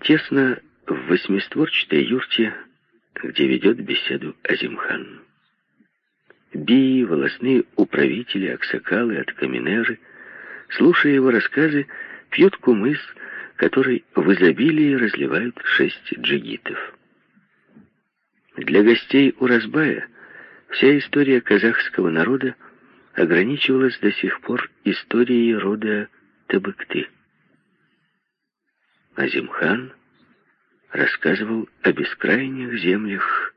тесно в восьмистворчатой юрте, где ведет беседу Азимхан. Бии, волосные управители, аксакалы, откаменеры, слушая его рассказы, пьют кумыс, который в изобилии разливают шесть джигитов. Для гостей Уразбая вся история казахского народа ограничивалась до сих пор историей рода Табыкты. Азимхан рассказывал о бескрайних землях,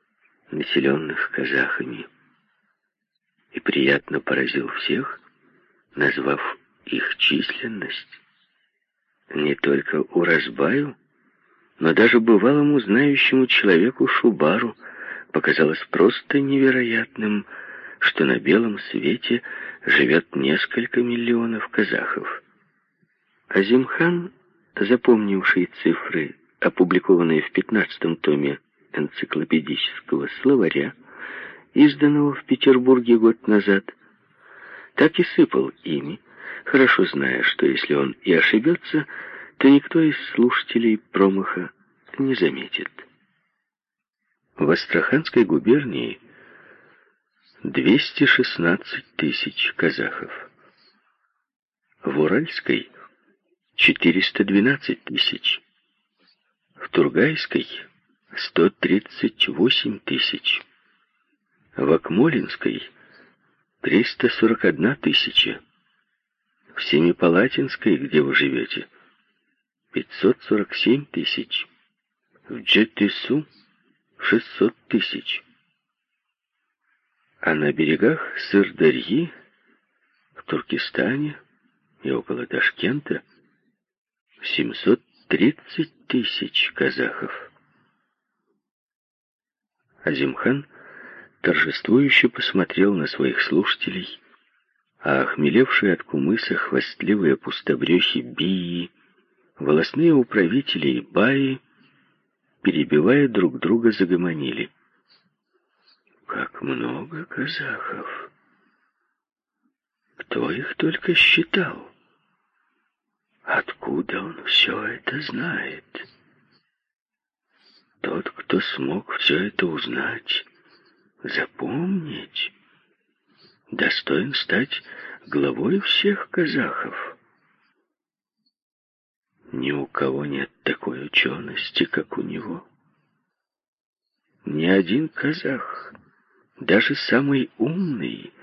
населенных казахами, и приятно поразил всех, назвав их численность. Не только Уразбаю, но даже бывалому знающему человеку Шубару показалось просто невероятным, что на белом свете живет несколько миллионов казахов. Азимхан, запомнивший цифры, опубликованные в пятнадцатом томе энциклопедического словаря, изданного в Петербурге год назад, так и сыпал ими, хорошо зная, что если он и ошибется, то никто из слушателей промаха не заметит. В Астраханской губернии 216 тысяч казахов. В Уральской 412 тысяч. В Тургайской 138 тысяч. В Акмолинской 341 тысяча. В Семипалатинской, где вы живете, 547 тысяч. В Джетису 600 тысяч. А на берегах Сырдарьи, в Туркестане и около Ташкента 730 тысяч казахов. Азимхан торжествующе посмотрел на своих слушателей, а охмелевшие от кумыса хвастливые пустобрехи Бии волосные управители и баи, перебивая друг друга, загомонили. Как много казахов! Кто их только считал? Откуда он все это знает? Тот, кто смог все это узнать, запомнить, достоин стать главой всех казахов. Ни у кого нет такой учености, как у него. Ни один казах, даже самый умный,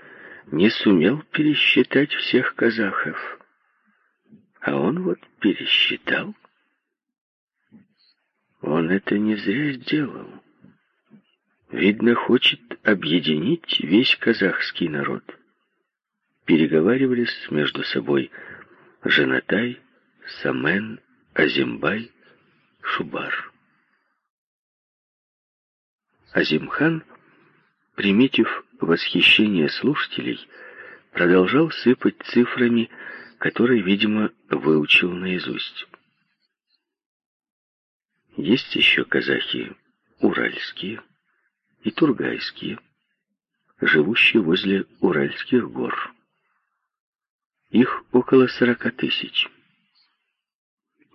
не сумел пересчитать всех казахов. А он вот пересчитал. Он это не зря сделал. Видно, хочет объединить весь казахский народ. Переговаривались между собой Жанатай, Самен, Азимбай, Шубар. Азимхан, приметив восхищение слушателей, продолжал сыпать цифрами, которые, видимо, выучил наизусть. Есть еще казахи уральские и тургайские, живущие возле Уральских гор. Их около сорока тысяч.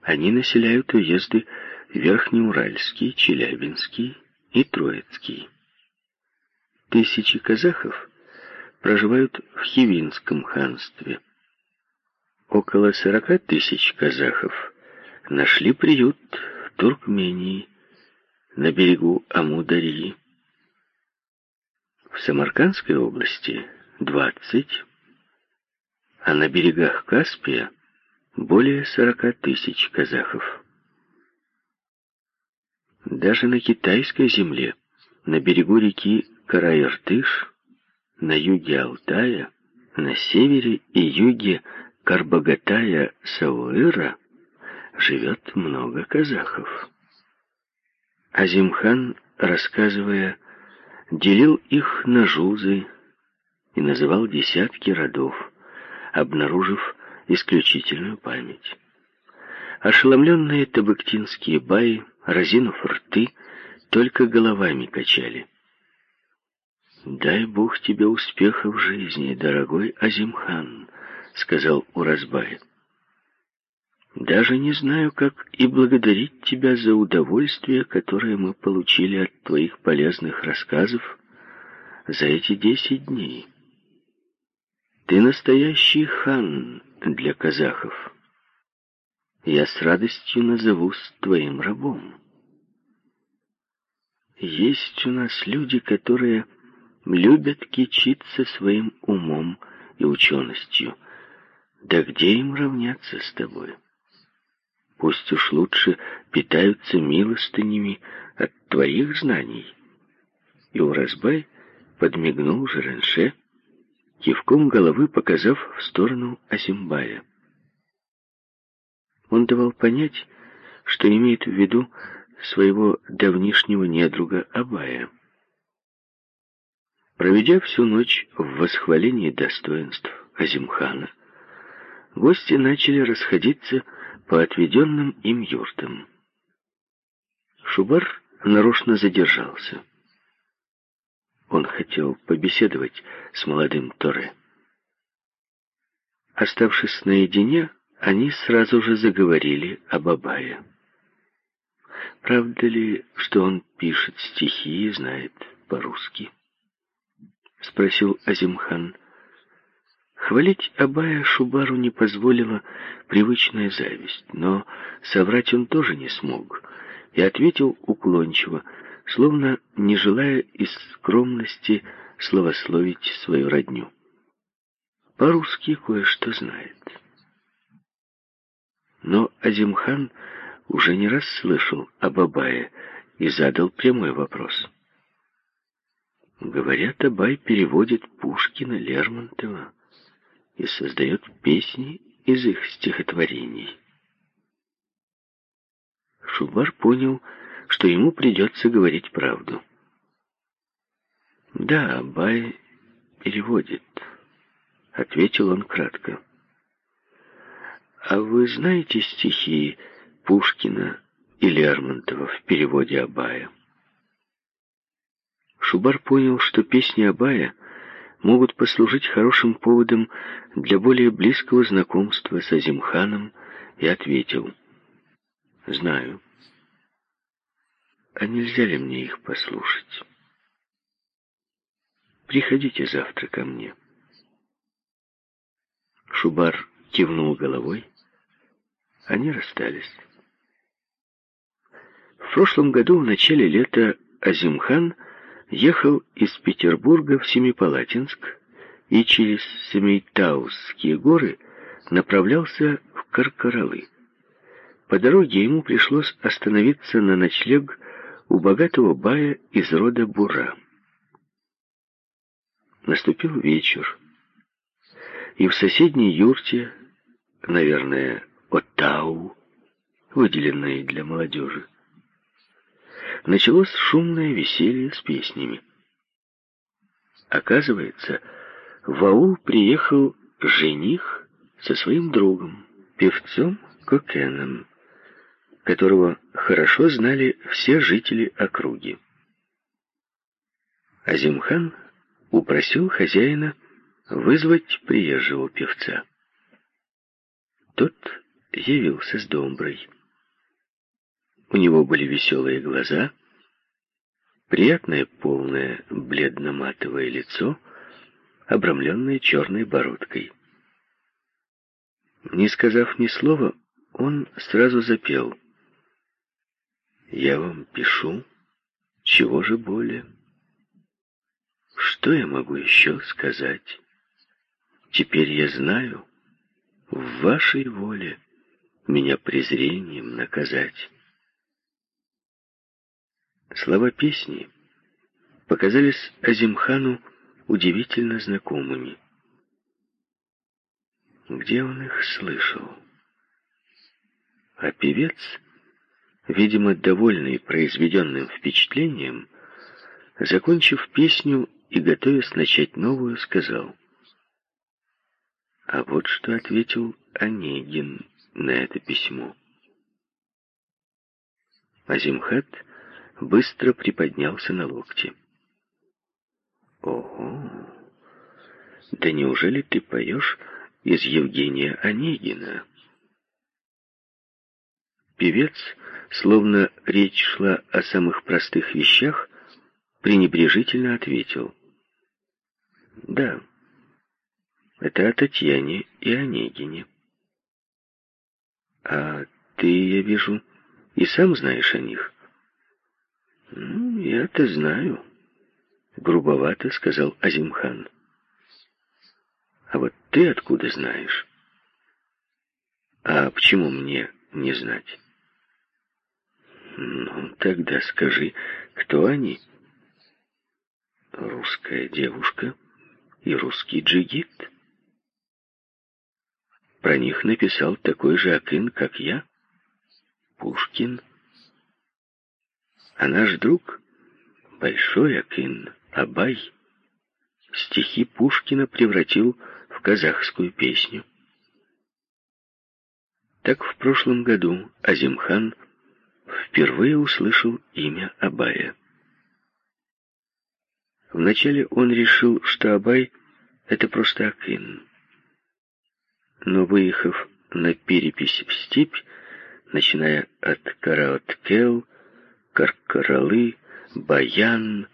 Они населяют уезды Верхнеуральский, Челябинский и Троицкий. Тысячи казахов проживают в Хивинском ханстве. Около сорока тысяч казахов нашли приют в Туркмении, на берегу Амударьи. В Самаркандской области двадцать а на берегах Каспия более сорока тысяч казахов. Даже на китайской земле, на берегу реки Караиртыш, на юге Алтая, на севере и юге Карбагатая Сауыра живет много казахов. Азимхан, рассказывая, делил их на жузы и называл десятки родов, обнаружив исключительную память. Ошеломленные табыктинские баи, разинув рты, только головами качали. «Дай Бог тебе успеха в жизни, дорогой Азимхан», — сказал Уразбай. Даже не знаю, как и благодарить тебя за удовольствие, которое мы получили от твоих полезных рассказов за эти десять дней. Ты настоящий хан для казахов. Я с радостью назовусь твоим рабом. Есть у нас люди, которые любят кичиться своим умом и ученостью. Да где им равняться с тобой? Пусть уж лучше питаются милостынями от твоих знаний. И Уразбай подмигнул Жеренше, кивком головы показав в сторону Асимбая. Он давал понять, что имеет в виду своего давнишнего недруга Абая. Проведя всю ночь в восхвалении достоинств Азимхана, гости начали расходиться по отведенным им юртам. Шубар нарочно задержался. Он хотел побеседовать с молодым Торе. Оставшись наедине, они сразу же заговорили об Абае. Правда ли, что он пишет стихи и знает по-русски? Спросил Азимхан. Хвалить Абая Шубару не позволила привычная зависть, но соврать он тоже не смог, и ответил уклончиво, словно не желая из скромности словословить свою родню. По-русски кое-что знает. Но Азимхан уже не раз слышал об Абае и задал прямой вопрос. Говорят, Абай переводит Пушкина, Лермонтова и создает песни из их стихотворений. Шубар понял, что ему придется говорить правду. «Да, Абай переводит», — ответил он кратко. «А вы знаете стихи Пушкина и Лермонтова в переводе Абая. Шубар понял, что песни Абая могут послужить хорошим поводом для более близкого знакомства с Азимханом и ответил «Знаю». «А нельзя ли мне их послушать?» «Приходите завтра ко мне». Шубар кивнул головой. Они расстались. В прошлом году, в начале лета, Азимхан ехал из Петербурга в Семипалатинск и через Семейтаусские горы направлялся в Каркаралы. По дороге ему пришлось остановиться на ночлег у богатого бая из рода Бура. Наступил вечер, и в соседней юрте, наверное, Отау, выделенной для молодежи, началось шумное веселье с песнями. Оказывается, в аул приехал жених со своим другом, певцом Кокеном, которого хорошо знали все жители округи. Азимхан упросил хозяина вызвать приезжего певца. Тот явился с домброй. У него были веселые глаза, приятное полное бледно-матовое лицо, обрамленное черной бородкой. Не сказав ни слова, он сразу запел. «Я вам пишу, чего же более? Что я могу еще сказать? Теперь я знаю, в вашей воле меня презрением наказать». Слова песни показались Азимхану удивительно знакомыми. Где он их слышал? А певец, видимо, довольный произведенным впечатлением, закончив песню и готовясь начать новую, сказал. А вот что ответил Онегин на это письмо. Азимхат быстро приподнялся на локте. «Ого! Да неужели ты поешь из Евгения Онегина?» певец, словно речь шла о самых простых вещах, пренебрежительно ответил. «Да, это о Татьяне и Онегине». «А ты, я вижу, и сам знаешь о них?» «Ну, я-то знаю», — грубовато сказал Азимхан. «А вот ты откуда знаешь?» «А почему мне не знать?» «Ну, тогда скажи, кто они?» «Русская девушка и русский джигит». Про них написал такой же Акын, как я, Пушкин. А наш друг, большой Акын, Абай, стихи Пушкина превратил в казахскую песню. Так в прошлом году Азимхан впервые услышал имя Абая. Вначале он решил, что Абай — это просто Акын. Но выехав на перепись в степь, начиная от Караоткел, Каркаралы, Баян,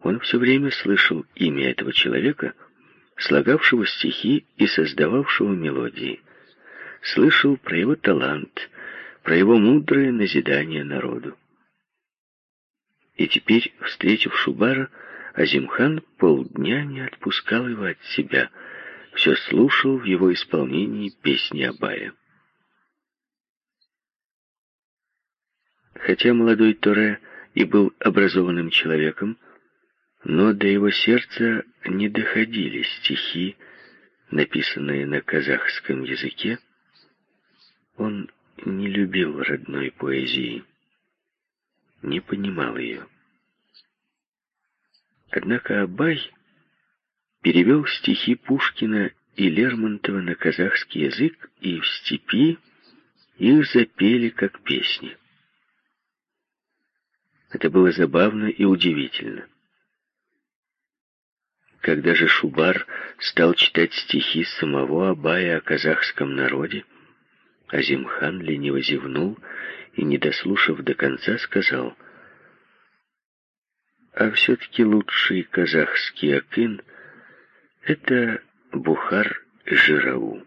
он все время слышал имя этого человека, слагавшего стихи и создававшего мелодии. Слышал про его талант, про его мудрое назидание народу. И теперь, встретив Шубара, Азимхан полдня не отпускал его от себя, все слушал в его исполнении песни Абая. Хотя молодой Торе и был образованным человеком, но до его сердца не доходили стихи, написанные на казахском языке. Он не любил родной поэзии, не понимал ее. Однако Абай перевел стихи Пушкина и Лермонтова на казахский язык, и в степи их запели как песни. Это было забавно и удивительно. Когда же Шубар стал читать стихи самого Абая о казахском народе, Азимхан лениво зевнул и, не дослушав до конца, сказал, «А все-таки лучший казахский акын — это Бухар-Жирау».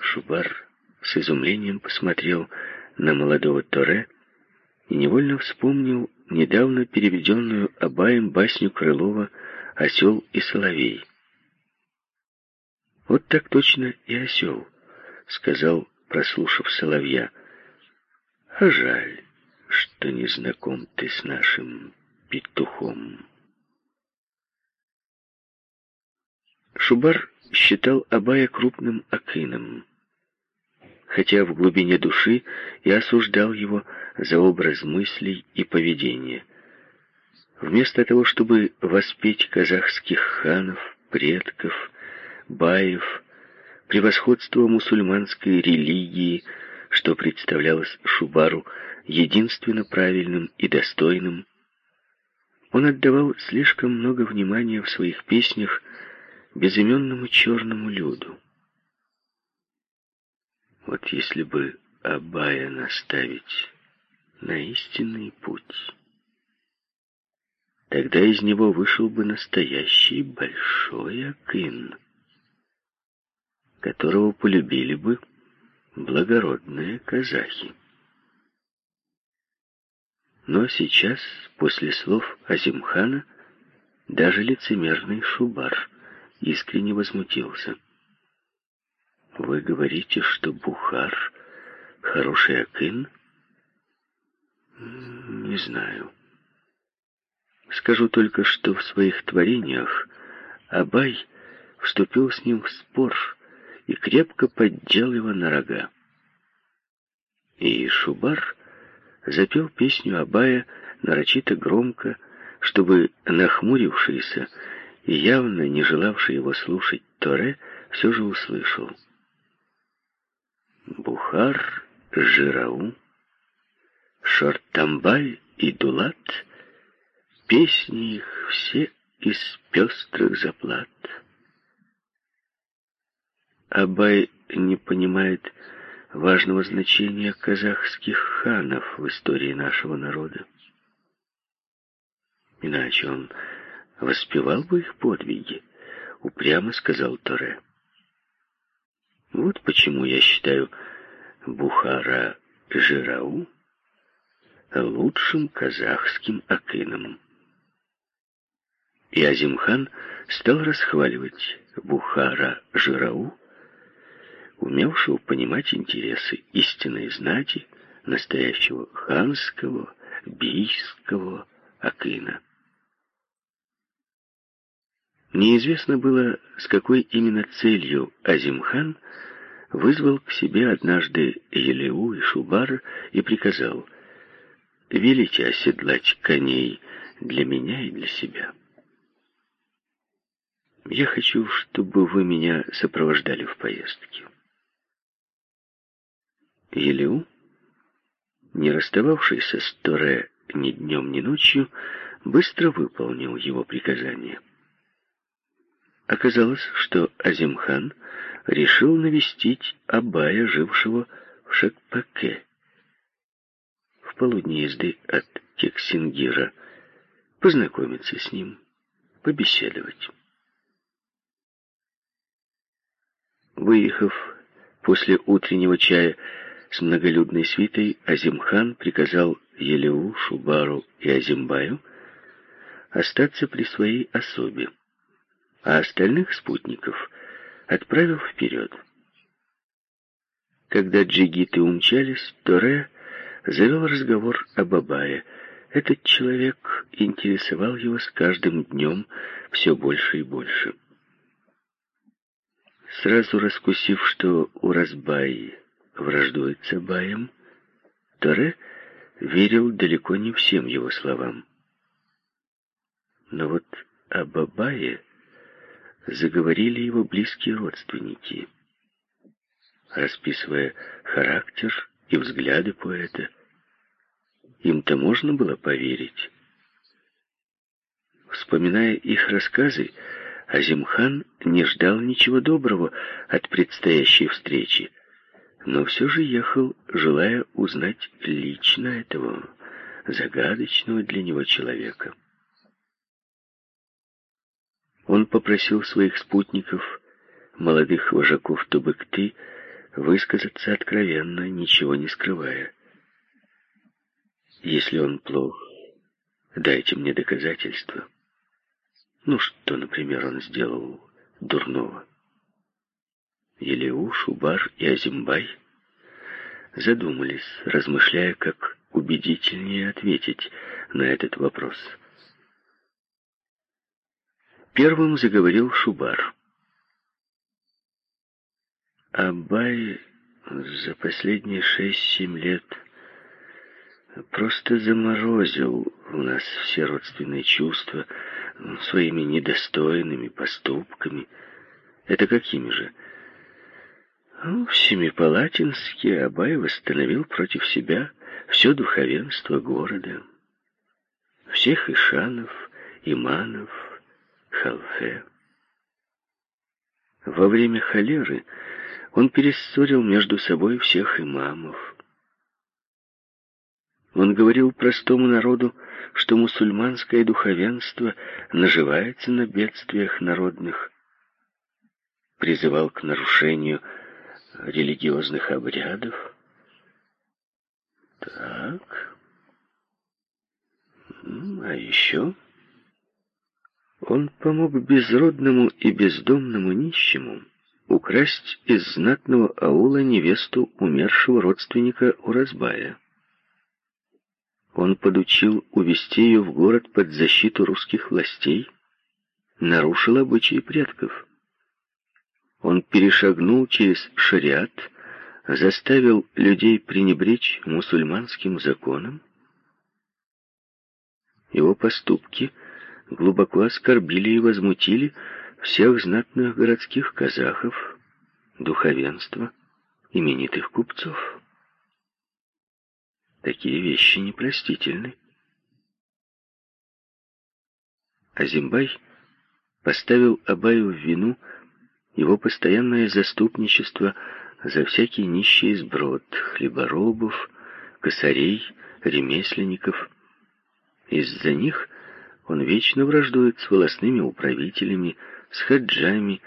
Шубар с изумлением посмотрел на молодого Торе и невольно вспомнил недавно переведенную Абаем басню Крылова «Осел и соловей». «Вот так точно и осел», — сказал, прослушав соловья. «А жаль, что не знаком ты с нашим петухом». Шубар считал Абая крупным акином, хотя в глубине души и осуждал его за образ мыслей и поведения. Вместо того, чтобы воспеть казахских ханов, предков, баев, превосходство мусульманской религии, что представлялось Шубару единственно правильным и достойным, он отдавал слишком много внимания в своих песнях безыменному черному люду. Вот если бы Абая наставить на истинный путь, тогда из него вышел бы настоящий большой Акын, которого полюбили бы благородные казахи. Но сейчас, после слов Азимхана, даже лицемерный Шубар искренне возмутился. «Вы говорите, что Бухар — хороший Акын?» Не знаю. Скажу только, что в своих творениях Абай вступил с ним в спор и крепко поддел его на рога. И Шубар запел песню Абая нарочито громко, чтобы нахмурившийся и явно не желавший его слушать Торе все же услышал. Бухар, Жирау, Шортамбаль и Дулат, песни их все из пестрых заплат. Абай не понимает важного значения казахских ханов в истории нашего народа. Иначе он воспевал бы их подвиги, упрямо сказал Торе. Вот почему я считаю Бухара Жирау лучшим казахским акином. И Азимхан стал расхваливать Бухара Жирау, умевшего понимать интересы истинной знати, настоящего ханского, бийского акина. Неизвестно было, с какой именно целью Азимхан вызвал к себе однажды Елеу и Шубара и приказал «Велите оседлать коней для меня и для себя. Я хочу, чтобы вы меня сопровождали в поездке». Елеу, не расстававшийся с Торе ни днем, ни ночью, быстро выполнил его приказание. Оказалось, что Азимхан решил навестить Абая, жившего в Шекпаке, в полудне езды от Кексингира, познакомиться с ним, побеседовать. Выехав после утреннего чая с многолюдной свитой, Азимхан приказал Елеу, Шубару и Азимбаю остаться при своей особе а остальных спутников отправил вперед. Когда джигиты умчались, Торе завел разговор об Абае. Этот человек интересовал его с каждым днем все больше и больше. Сразу раскусив, что у Разбаи враждует с Торе верил далеко не всем его словам. Но вот об Абае заговорили его близкие родственники, расписывая характер и взгляды поэта. Им-то можно было поверить. Вспоминая их рассказы, Азимхан не ждал ничего доброго от предстоящей встречи, но все же ехал, желая узнать лично этого загадочного для него человека. Он попросил своих спутников, молодых вожаков Тубыкты, высказаться откровенно, ничего не скрывая. Если он плох, дайте мне доказательства. Ну, что, например, он сделал дурного? Елеу, Шубар и Азимбай задумались, размышляя, как убедительнее ответить на этот вопрос. Первым заговорил Шубар. Абай за последние шесть-семь лет просто заморозил у нас все родственные чувства своими недостойными поступками. Это какими же? Ну, в Семипалатинске Абай восстановил против себя все духовенство города, всех ишанов, иманов, халфе. Во время холеры он перессорил между собой всех имамов. Он говорил простому народу, что мусульманское духовенство наживается на бедствиях народных, призывал к нарушению религиозных обрядов. Так. А еще он помог безродному и бездомному нищему украсть из знатного аула невесту умершего родственника Уразбая. Он подучил увести ее в город под защиту русских властей, нарушил обычаи предков. Он перешагнул через шариат, заставил людей пренебречь мусульманским законам. Его поступки — глубоко оскорбили и возмутили всех знатных городских казахов, духовенства, именитых купцов. Такие вещи непростительны. Азимбай поставил Абаю в вину его постоянное заступничество за всякий нищий сброд хлеборобов, косарей, ремесленников. Из-за них он вечно враждует с волосными управителями, с хаджами,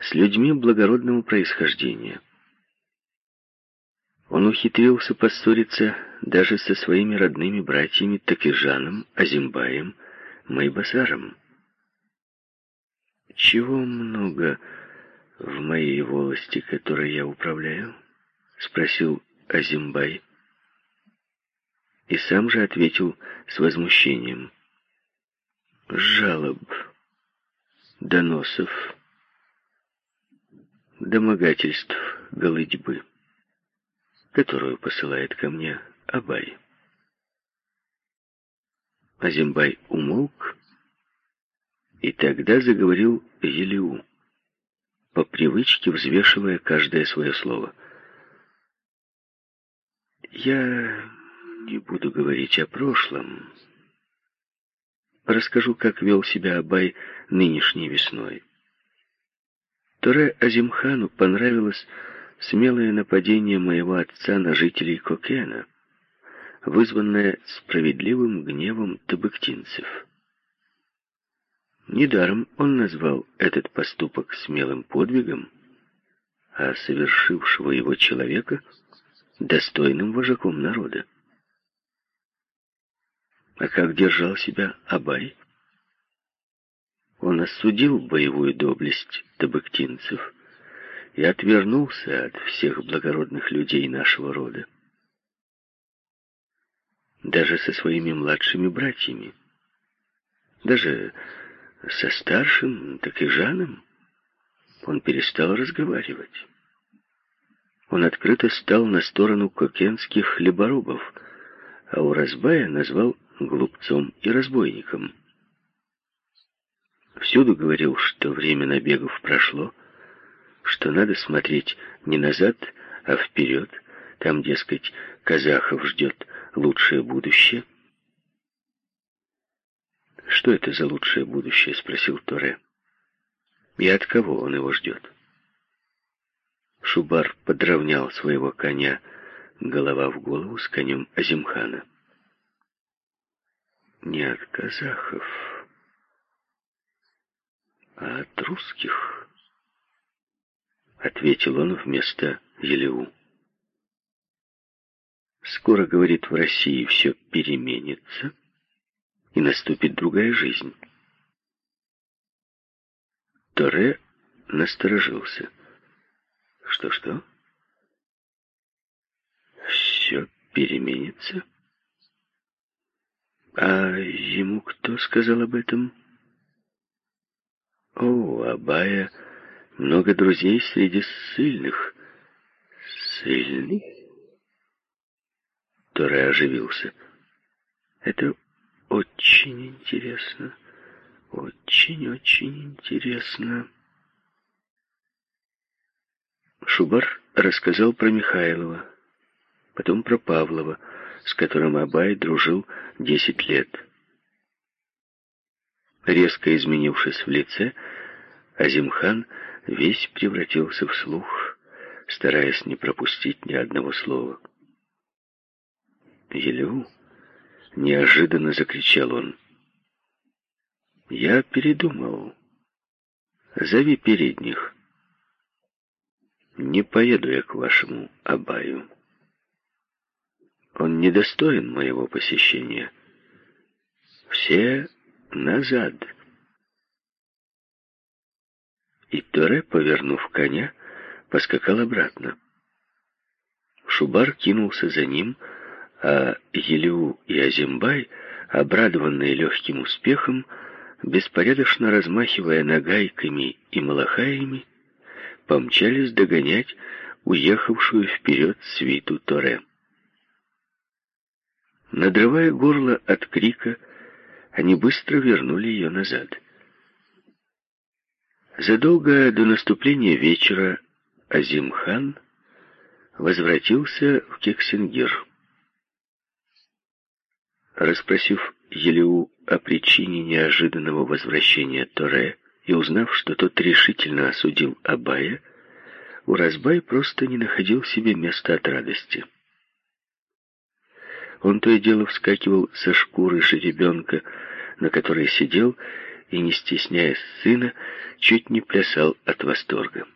с людьми благородного происхождения. Он ухитрился поссориться даже со своими родными братьями Такижаном, Азимбаем, Майбасаром. «Чего много в моей волости, которой я управляю?» — спросил Азимбай. И сам же ответил с возмущением. «Жалоб, доносов, домогательств, голытьбы, которую посылает ко мне Абай». Азимбай умолк, и тогда заговорил Елиу, по привычке взвешивая каждое свое слово. «Я не буду говорить о прошлом. Расскажу, как вел себя Абай нынешней весной. Торе Азимхану понравилось смелое нападение моего отца на жителей Кокена, вызванное справедливым гневом табыктинцев. Недаром он назвал этот поступок смелым подвигом, а совершившего его человека достойным вожаком народа. А как держал себя Абай? Он осудил боевую доблесть табыктинцев и отвернулся от всех благородных людей нашего рода. Даже со своими младшими братьями. Даже со старшим, так и Жаном он перестал разговаривать. Он открыто стал на сторону кокенских хлеборобов, а у Разбая назвал глупцом и разбойником. Всюду говорил, что время набегов прошло, что надо смотреть не назад, а вперед, там, дескать, казахов ждет лучшее будущее — «Что это за лучшее будущее?» — спросил Торе. «И от кого он его ждет?» Шубар подровнял своего коня голова в голову с конем Азимхана. «Не от казахов, а от русских», — ответил он вместо Елеу. «Скоро, — говорит, — в России все переменится» и наступит другая жизнь. Торе насторожился. Что-что? Все переменится? А ему кто сказал об этом? О, Абая много друзей среди ссыльных. Ссыльных? Торе оживился. Это очень интересно. Очень-очень интересно. Шубар рассказал про Михайлова, потом про Павлова, с которым Абай дружил десять лет. Резко изменившись в лице, Азимхан весь превратился в слух, стараясь не пропустить ни одного слова. Елеу Неожиданно закричал он. Я передумал. Зови передних. Не поеду я к вашему Абаю. Он недостоин моего посещения. Все назад. И Торе, повернув коня, поскакал обратно. Шубар кинулся за ним, а Елеу и Азимбай, обрадованные легким успехом, беспорядочно размахивая нагайками и малахаями, помчались догонять уехавшую вперед свиту Торе. Надрывая горло от крика, они быстро вернули ее назад. Задолго до наступления вечера Азимхан возвратился в Кексингир. Расспросив Елеу о причине неожиданного возвращения Торе и узнав, что тот решительно осудил Абая, Уразбай просто не находил себе места от радости. Он то и дело вскакивал со шкуры жеребенка, на которой сидел, и, не стесняясь сына, чуть не плясал от восторга.